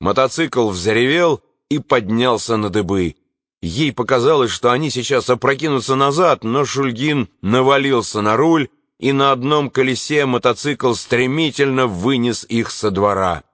Мотоцикл взревел и поднялся на дыбы. Ей показалось, что они сейчас опрокинутся назад, но Шульгин навалился на руль, и на одном колесе мотоцикл стремительно вынес их со двора.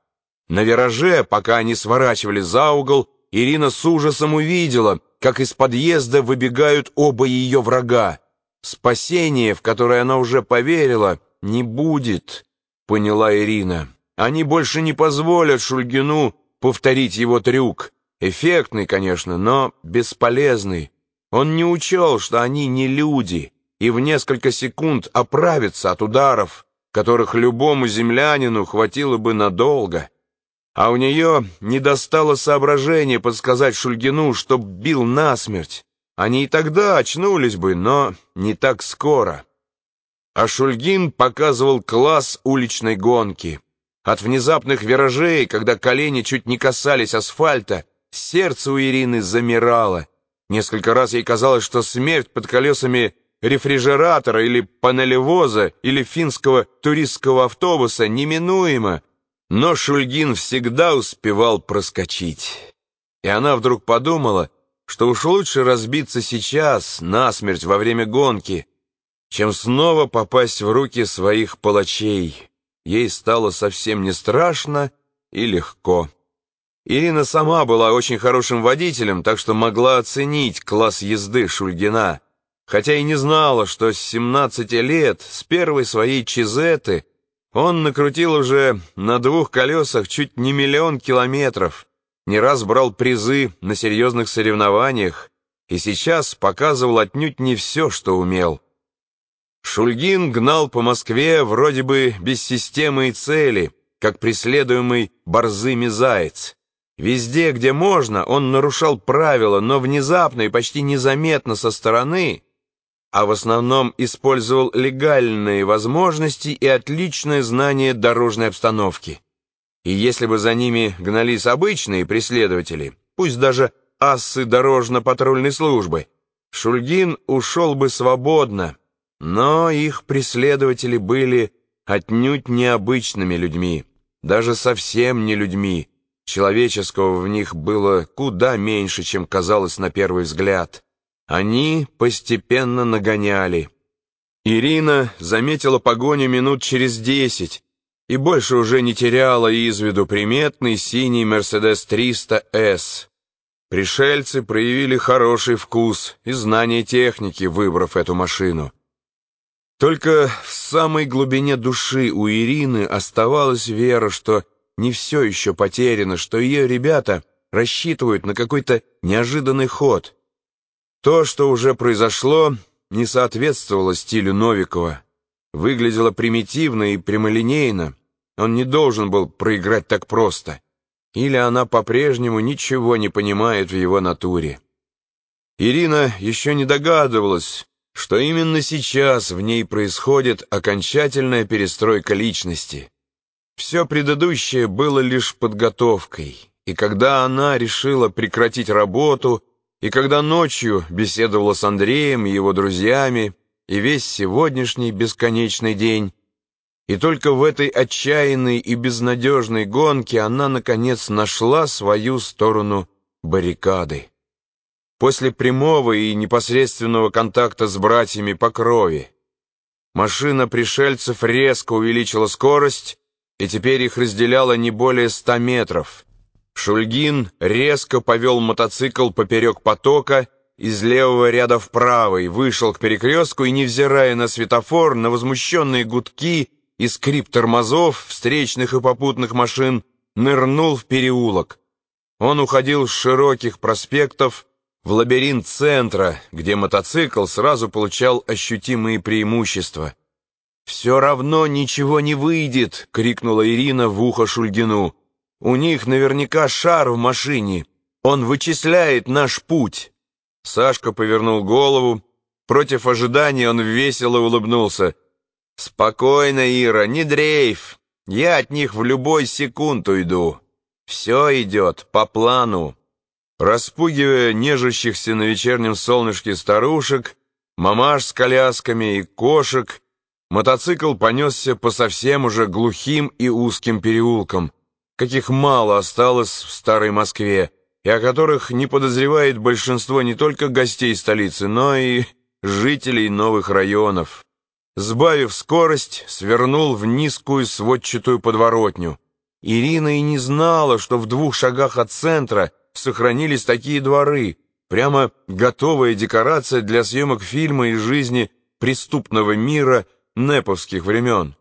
На вираже, пока они сворачивали за угол, Ирина с ужасом увидела, как из подъезда выбегают оба ее врага. Спасение, в которое она уже поверила, не будет, поняла Ирина. Они больше не позволят Шульгину повторить его трюк. Эффектный, конечно, но бесполезный. Он не учел, что они не люди, и в несколько секунд оправится от ударов, которых любому землянину хватило бы надолго. А у нее не достало соображения подсказать Шульгину, чтоб бил насмерть. Они и тогда очнулись бы, но не так скоро. А Шульгин показывал класс уличной гонки. От внезапных виражей, когда колени чуть не касались асфальта, сердце у Ирины замирало. Несколько раз ей казалось, что смерть под колесами рефрижератора или панелевоза или финского туристского автобуса неминуема, но Шульгин всегда успевал проскочить. И она вдруг подумала, что уж лучше разбиться сейчас, насмерть во время гонки, чем снова попасть в руки своих палачей. Ей стало совсем не страшно и легко. Ирина сама была очень хорошим водителем, так что могла оценить класс езды Шульгина, хотя и не знала, что с 17 лет, с первой своей чизеты, он накрутил уже на двух колесах чуть не миллион километров, не раз брал призы на серьезных соревнованиях и сейчас показывал отнюдь не все, что умел. Шульгин гнал по Москве вроде бы без системы и цели, как преследуемый борзыми заяц. Везде, где можно, он нарушал правила, но внезапно и почти незаметно со стороны, а в основном использовал легальные возможности и отличное знание дорожной обстановки. И если бы за ними гнались обычные преследователи, пусть даже ассы дорожно-патрульной службы, Шульгин ушел бы свободно, но их преследователи были отнюдь необычными людьми, даже совсем не людьми. Человеческого в них было куда меньше, чем казалось на первый взгляд. Они постепенно нагоняли. Ирина заметила погоню минут через десять и больше уже не теряла из виду приметный синий «Мерседес 300С». Пришельцы проявили хороший вкус и знание техники, выбрав эту машину. Только в самой глубине души у Ирины оставалась вера, что не все еще потеряно, что ее ребята рассчитывают на какой-то неожиданный ход. То, что уже произошло, не соответствовало стилю Новикова. Выглядело примитивно и прямолинейно. Он не должен был проиграть так просто. Или она по-прежнему ничего не понимает в его натуре. Ирина еще не догадывалась, что именно сейчас в ней происходит окончательная перестройка личности. Все предыдущее было лишь подготовкой, и когда она решила прекратить работу, и когда ночью беседовала с Андреем и его друзьями, и весь сегодняшний бесконечный день, и только в этой отчаянной и безнадежной гонке она, наконец, нашла свою сторону баррикады. После прямого и непосредственного контакта с братьями по крови машина пришельцев резко увеличила скорость, и теперь их разделяло не более ста метров. Шульгин резко повел мотоцикл поперек потока, из левого ряда в правый, вышел к перекрестку и, невзирая на светофор, на возмущенные гудки и скрип тормозов встречных и попутных машин, нырнул в переулок. Он уходил с широких проспектов, в лабиринт центра, где мотоцикл сразу получал ощутимые преимущества. «Все равно ничего не выйдет!» — крикнула Ирина в ухо Шульгину. «У них наверняка шар в машине. Он вычисляет наш путь!» Сашка повернул голову. Против ожидания он весело улыбнулся. «Спокойно, Ира, не дрейф. Я от них в любой секунд уйду. Все идет по плану». Распугивая нежащихся на вечернем солнышке старушек, мамаш с колясками и кошек, мотоцикл понесся по совсем уже глухим и узким переулкам, каких мало осталось в старой Москве, и о которых не подозревает большинство не только гостей столицы, но и жителей новых районов. Сбавив скорость, свернул в низкую сводчатую подворотню. Ирина и не знала, что в двух шагах от центра сохранились такие дворы, прямо готовая декорация для съемок фильма из жизни преступного мира неповских времен.